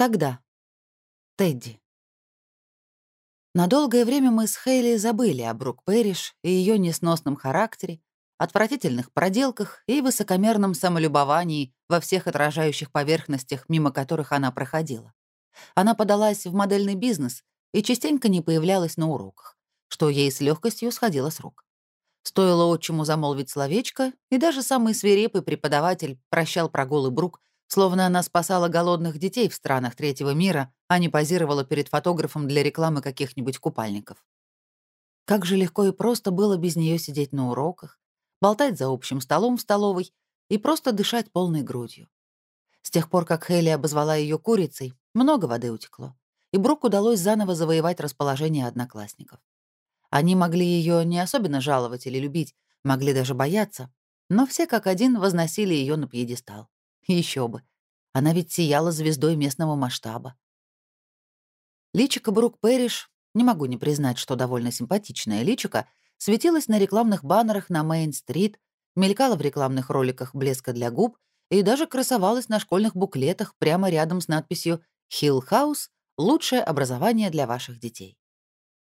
Тогда. Тедди. На долгое время мы с Хейли забыли о Брук Пэриш и ее несносном характере, отвратительных проделках и высокомерном самолюбовании во всех отражающих поверхностях, мимо которых она проходила. Она подалась в модельный бизнес и частенько не появлялась на уроках, что ей с легкостью сходило с рук. Стоило отчиму замолвить словечко, и даже самый свирепый преподаватель прощал прогулы Брук, словно она спасала голодных детей в странах третьего мира, а не позировала перед фотографом для рекламы каких-нибудь купальников. Как же легко и просто было без нее сидеть на уроках, болтать за общим столом в столовой и просто дышать полной грудью. С тех пор, как Хейли обозвала ее курицей, много воды утекло, и Брук удалось заново завоевать расположение одноклассников. Они могли ее не особенно жаловать или любить, могли даже бояться, но все как один возносили ее на пьедестал. Еще бы. Она ведь сияла звездой местного масштаба. Личико Брук Пэриш, не могу не признать, что довольно симпатичная личико, светилась на рекламных баннерах на Мейн-стрит, мелькала в рекламных роликах блеска для губ и даже красовалась на школьных буклетах прямо рядом с надписью «Хилл Хаус — лучшее образование для ваших детей».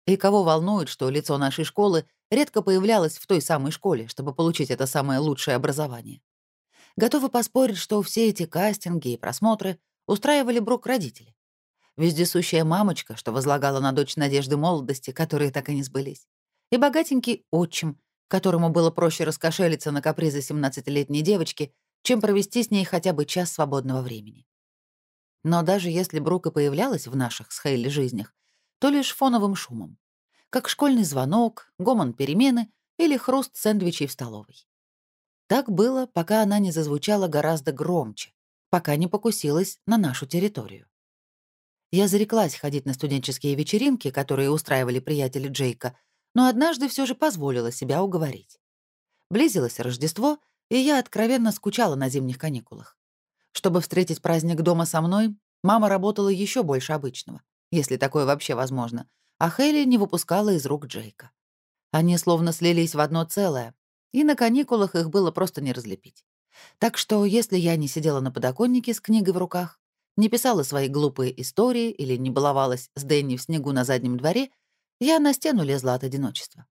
И кого волнует, что лицо нашей школы редко появлялось в той самой школе, чтобы получить это самое лучшее образование. Готовы поспорить, что все эти кастинги и просмотры устраивали Брук родители. Вездесущая мамочка, что возлагала на дочь надежды молодости, которые так и не сбылись. И богатенький отчим, которому было проще раскошелиться на капризы 17-летней девочки, чем провести с ней хотя бы час свободного времени. Но даже если Брук и появлялась в наших с Хейли жизнях, то лишь фоновым шумом, как школьный звонок, гомон перемены или хруст сэндвичей в столовой. Так было, пока она не зазвучала гораздо громче, пока не покусилась на нашу территорию. Я зареклась ходить на студенческие вечеринки, которые устраивали приятели Джейка, но однажды все же позволила себя уговорить. Близилось Рождество, и я откровенно скучала на зимних каникулах. Чтобы встретить праздник дома со мной, мама работала еще больше обычного, если такое вообще возможно, а Хейли не выпускала из рук Джейка. Они словно слились в одно целое, и на каникулах их было просто не разлепить. Так что, если я не сидела на подоконнике с книгой в руках, не писала свои глупые истории или не баловалась с Дэнни в снегу на заднем дворе, я на стену лезла от одиночества.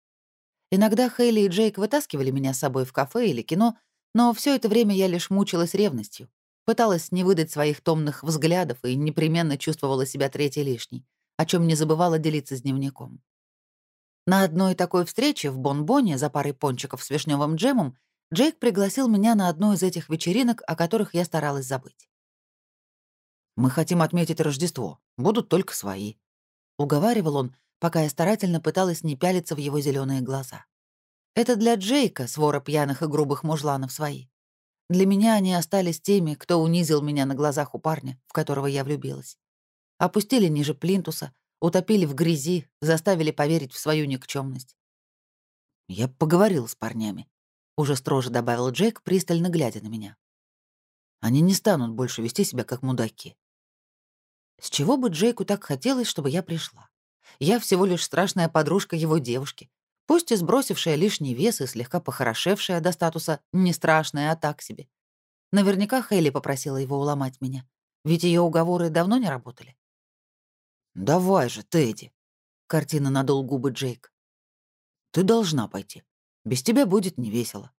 Иногда Хейли и Джейк вытаскивали меня с собой в кафе или кино, но все это время я лишь мучилась ревностью, Пыталась не выдать своих томных взглядов и непременно чувствовала себя третьей лишней, о чем не забывала делиться с дневником. На одной такой встрече в Бонбоне за парой пончиков с вишневым джемом Джейк пригласил меня на одну из этих вечеринок, о которых я старалась забыть. «Мы хотим отметить Рождество. Будут только свои», — уговаривал он, пока я старательно пыталась не пялиться в его зеленые глаза. «Это для Джейка, свора пьяных и грубых мужланов, свои. Для меня они остались теми, кто унизил меня на глазах у парня, в которого я влюбилась. Опустили ниже плинтуса, утопили в грязи, заставили поверить в свою никчемность. «Я поговорил с парнями», — уже строже добавил Джейк, пристально глядя на меня. «Они не станут больше вести себя как мудаки». С чего бы Джейку так хотелось, чтобы я пришла? Я всего лишь страшная подружка его девушки, Пусть и сбросившая лишний вес и слегка похорошевшая до статуса не страшная, а так себе. Наверняка Хейли попросила его уломать меня, ведь ее уговоры давно не работали. «Давай же, Тедди!» — картина надул губы Джейк. «Ты должна пойти. Без тебя будет невесело».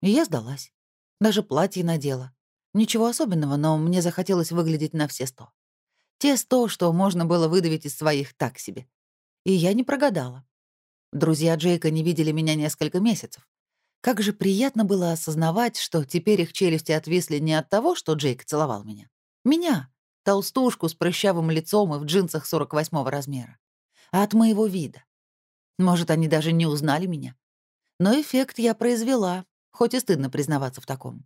И я сдалась. Даже платье надела. Ничего особенного, но мне захотелось выглядеть на все сто. Те сто, что можно было выдавить из своих так себе. И я не прогадала. Друзья Джейка не видели меня несколько месяцев. Как же приятно было осознавать, что теперь их челюсти отвисли не от того, что Джейк целовал меня. Меня, толстушку с прыщавым лицом и в джинсах 48 размера. А от моего вида. Может, они даже не узнали меня. Но эффект я произвела, хоть и стыдно признаваться в таком.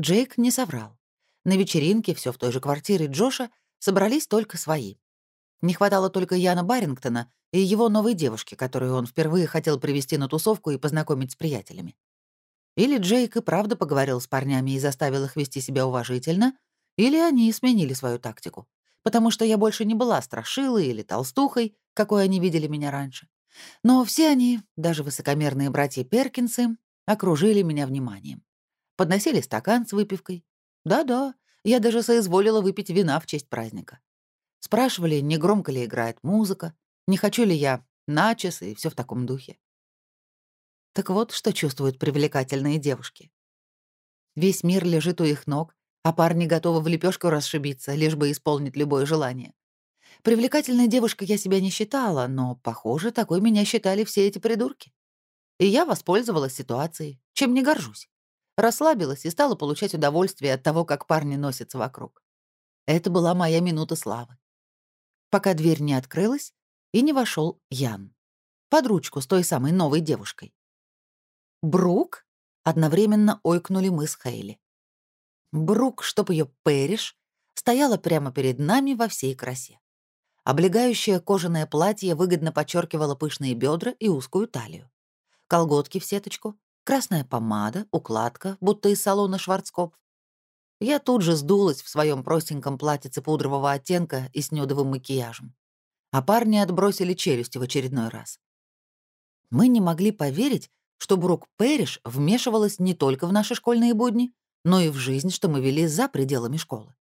Джейк не соврал. На вечеринке, все в той же квартире Джоша, собрались только свои. Не хватало только Яна Барингтона и его новой девушки, которую он впервые хотел привести на тусовку и познакомить с приятелями. Или Джейк и правда поговорил с парнями и заставил их вести себя уважительно, или они сменили свою тактику, потому что я больше не была страшилой или толстухой, какой они видели меня раньше. Но все они, даже высокомерные братья Перкинсы, окружили меня вниманием. Подносили стакан с выпивкой. Да-да, Я даже соизволила выпить вина в честь праздника. Спрашивали, не громко ли играет музыка, не хочу ли я начес и все в таком духе. Так вот, что чувствуют привлекательные девушки. Весь мир лежит у их ног, а парни готовы в лепешку расшибиться, лишь бы исполнить любое желание. Привлекательной девушкой я себя не считала, но, похоже, такой меня считали все эти придурки. И я воспользовалась ситуацией, чем не горжусь. Расслабилась и стала получать удовольствие от того, как парни носятся вокруг. Это была моя минута славы. Пока дверь не открылась, и не вошел Ян. Под ручку с той самой новой девушкой. «Брук?» — одновременно ойкнули мы с Хейли. Брук, чтоб ее Пэриш, стояла прямо перед нами во всей красе. Облегающее кожаное платье выгодно подчеркивало пышные бедра и узкую талию. Колготки в сеточку, красная помада, укладка, будто из салона Шварцкопф. Я тут же сдулась в своем простеньком платьице пудрового оттенка и с нюдовым макияжем а парни отбросили челюсти в очередной раз. Мы не могли поверить, что Брук Пэриш вмешивалась не только в наши школьные будни, но и в жизнь, что мы вели за пределами школы.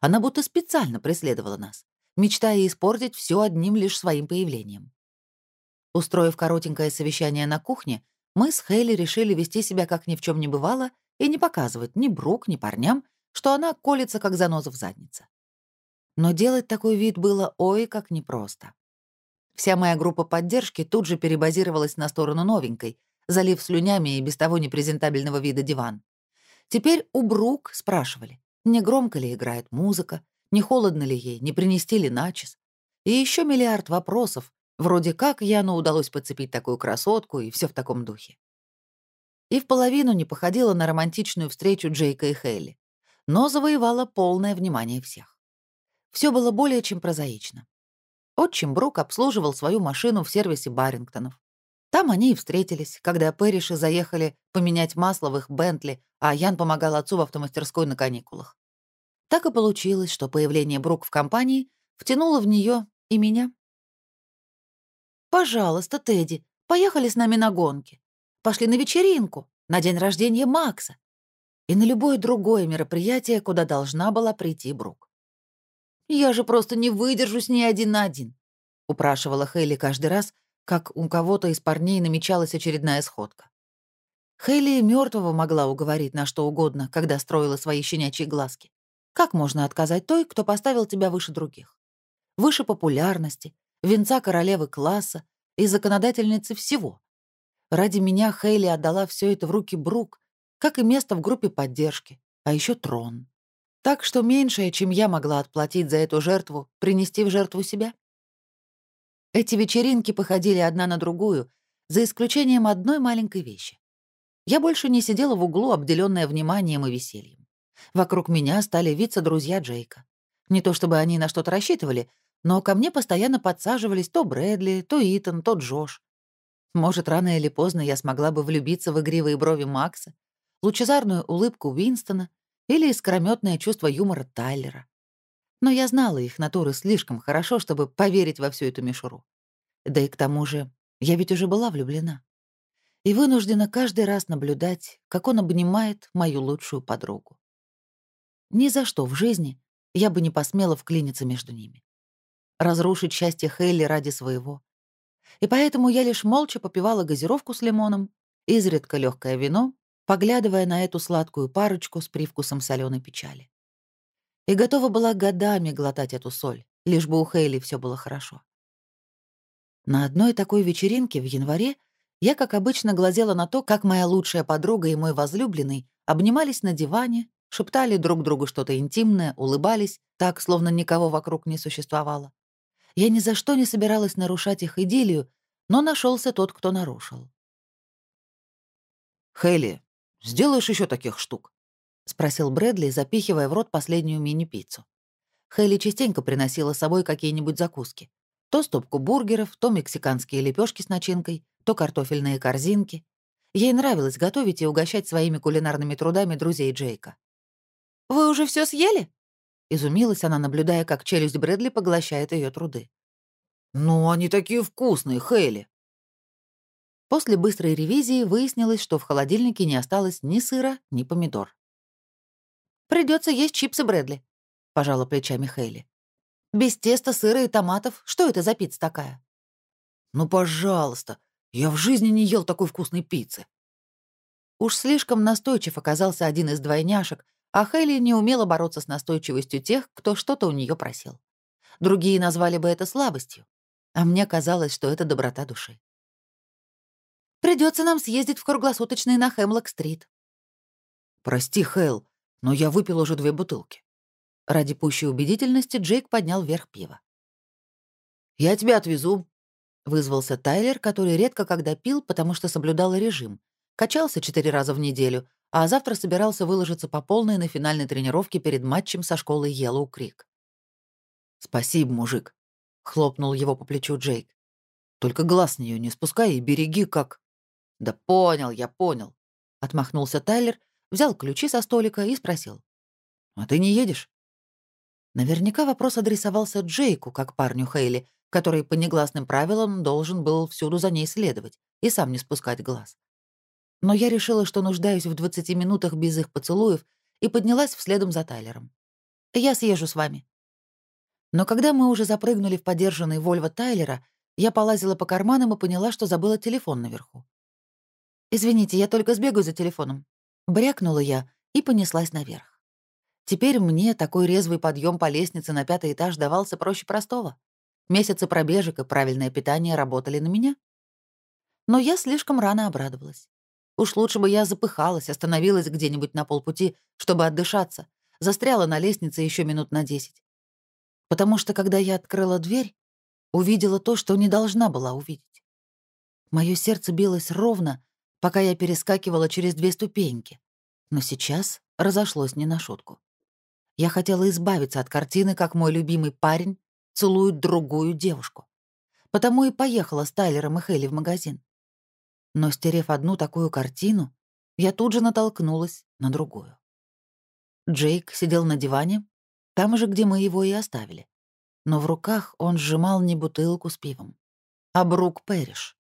Она будто специально преследовала нас, мечтая испортить все одним лишь своим появлением. Устроив коротенькое совещание на кухне, мы с Хейли решили вести себя как ни в чем не бывало и не показывать ни Брук, ни парням, что она колется, как заноза в заднице. Но делать такой вид было ой как непросто. Вся моя группа поддержки тут же перебазировалась на сторону новенькой, залив слюнями и без того непрезентабельного вида диван. Теперь у Брук спрашивали, не громко ли играет музыка, не холодно ли ей, не принести ли начес. И еще миллиард вопросов, вроде как Яну удалось подцепить такую красотку и все в таком духе. И в половину не походила на романтичную встречу Джейка и Хейли, но завоевала полное внимание всех. Все было более чем прозаично. Отчим Брук обслуживал свою машину в сервисе Барингтонов. Там они и встретились, когда Пэриши заехали поменять масло в их Бентли, а Ян помогал отцу в автомастерской на каникулах. Так и получилось, что появление Брук в компании втянуло в нее и меня. «Пожалуйста, Тедди, поехали с нами на гонки. Пошли на вечеринку, на день рождения Макса и на любое другое мероприятие, куда должна была прийти Брук. «Я же просто не выдержу с ней один на один», — упрашивала Хейли каждый раз, как у кого-то из парней намечалась очередная сходка. Хейли мертвого могла уговорить на что угодно, когда строила свои щенячьи глазки. Как можно отказать той, кто поставил тебя выше других? Выше популярности, венца королевы класса и законодательницы всего. Ради меня Хейли отдала все это в руки Брук, как и место в группе поддержки, а еще трон. Так что меньшее, чем я могла отплатить за эту жертву, принести в жертву себя. Эти вечеринки походили одна на другую, за исключением одной маленькой вещи. Я больше не сидела в углу, обделенная вниманием и весельем. Вокруг меня стали виться друзья Джейка. Не то чтобы они на что-то рассчитывали, но ко мне постоянно подсаживались то Брэдли, то Итан, то Джош. Может, рано или поздно я смогла бы влюбиться в игривые брови Макса, лучезарную улыбку Уинстона или искрометное чувство юмора Тайлера. Но я знала их натуры слишком хорошо, чтобы поверить во всю эту мишуру. Да и к тому же, я ведь уже была влюблена. И вынуждена каждый раз наблюдать, как он обнимает мою лучшую подругу. Ни за что в жизни я бы не посмела вклиниться между ними. Разрушить счастье Хейли ради своего. И поэтому я лишь молча попивала газировку с лимоном, изредка легкое вино поглядывая на эту сладкую парочку с привкусом соленой печали. И готова была годами глотать эту соль, лишь бы у Хейли все было хорошо. На одной такой вечеринке в январе я, как обычно, глазела на то, как моя лучшая подруга и мой возлюбленный обнимались на диване, шептали друг другу что-то интимное, улыбались, так, словно никого вокруг не существовало. Я ни за что не собиралась нарушать их идиллию, но нашелся тот, кто нарушил. «Хейли, Сделаешь еще таких штук?» — спросил Брэдли, запихивая в рот последнюю мини-пиццу. Хейли частенько приносила с собой какие-нибудь закуски. То стопку бургеров, то мексиканские лепешки с начинкой, то картофельные корзинки. Ей нравилось готовить и угощать своими кулинарными трудами друзей Джейка. «Вы уже все съели?» — изумилась она, наблюдая, как челюсть Брэдли поглощает ее труды. «Ну, они такие вкусные, Хейли!» После быстрой ревизии выяснилось, что в холодильнике не осталось ни сыра, ни помидор. Придется есть чипсы Брэдли», — пожала плечами Хейли. «Без теста, сыра и томатов. Что это за пицца такая?» «Ну, пожалуйста, я в жизни не ел такой вкусной пиццы». Уж слишком настойчив оказался один из двойняшек, а Хейли не умела бороться с настойчивостью тех, кто что-то у нее просил. Другие назвали бы это слабостью, а мне казалось, что это доброта души. Придется нам съездить в круглосуточный на Хемлок-стрит». «Прости, Хейл, но я выпил уже две бутылки». Ради пущей убедительности Джейк поднял вверх пиво. «Я тебя отвезу», — вызвался Тайлер, который редко когда пил, потому что соблюдал режим. Качался четыре раза в неделю, а завтра собирался выложиться по полной на финальной тренировке перед матчем со школой Йеллоу Крик. «Спасибо, мужик», — хлопнул его по плечу Джейк. «Только глаз с нее не спускай и береги, как...» «Да понял, я понял», — отмахнулся Тайлер, взял ключи со столика и спросил. «А ты не едешь?» Наверняка вопрос адресовался Джейку, как парню Хейли, который по негласным правилам должен был всюду за ней следовать и сам не спускать глаз. Но я решила, что нуждаюсь в 20 минутах без их поцелуев, и поднялась вследом за Тайлером. «Я съезжу с вами». Но когда мы уже запрыгнули в подержанный Вольво Тайлера, я полазила по карманам и поняла, что забыла телефон наверху. «Извините, я только сбегаю за телефоном». Брякнула я и понеслась наверх. Теперь мне такой резвый подъем по лестнице на пятый этаж давался проще простого. Месяцы пробежек и правильное питание работали на меня. Но я слишком рано обрадовалась. Уж лучше бы я запыхалась, остановилась где-нибудь на полпути, чтобы отдышаться, застряла на лестнице еще минут на десять. Потому что, когда я открыла дверь, увидела то, что не должна была увидеть. Мое сердце билось ровно, пока я перескакивала через две ступеньки, но сейчас разошлось не на шутку. Я хотела избавиться от картины, как мой любимый парень целует другую девушку. Потому и поехала с Тайлером и Хелли в магазин. Но, стерев одну такую картину, я тут же натолкнулась на другую. Джейк сидел на диване, там же, где мы его и оставили. Но в руках он сжимал не бутылку с пивом, а Брук Пэриш.